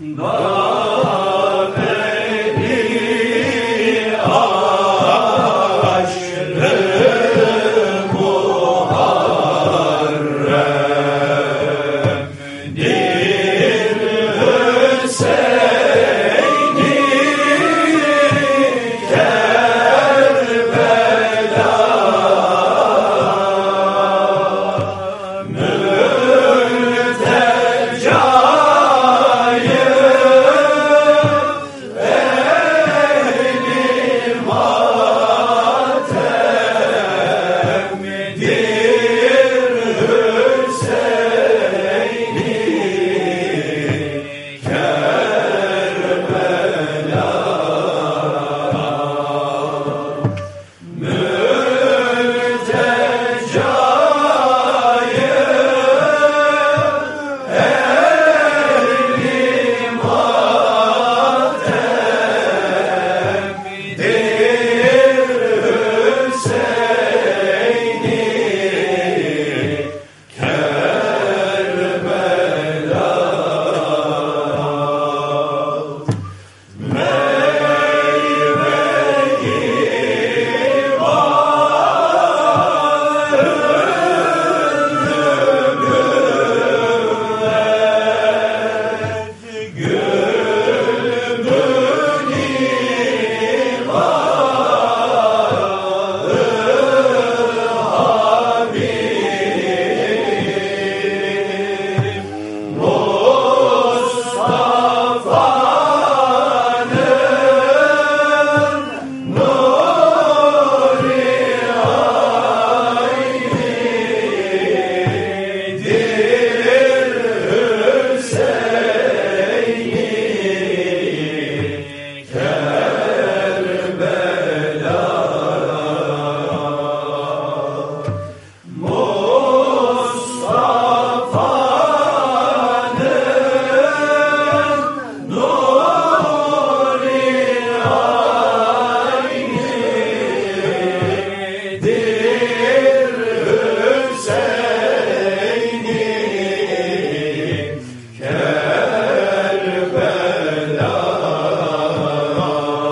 Nós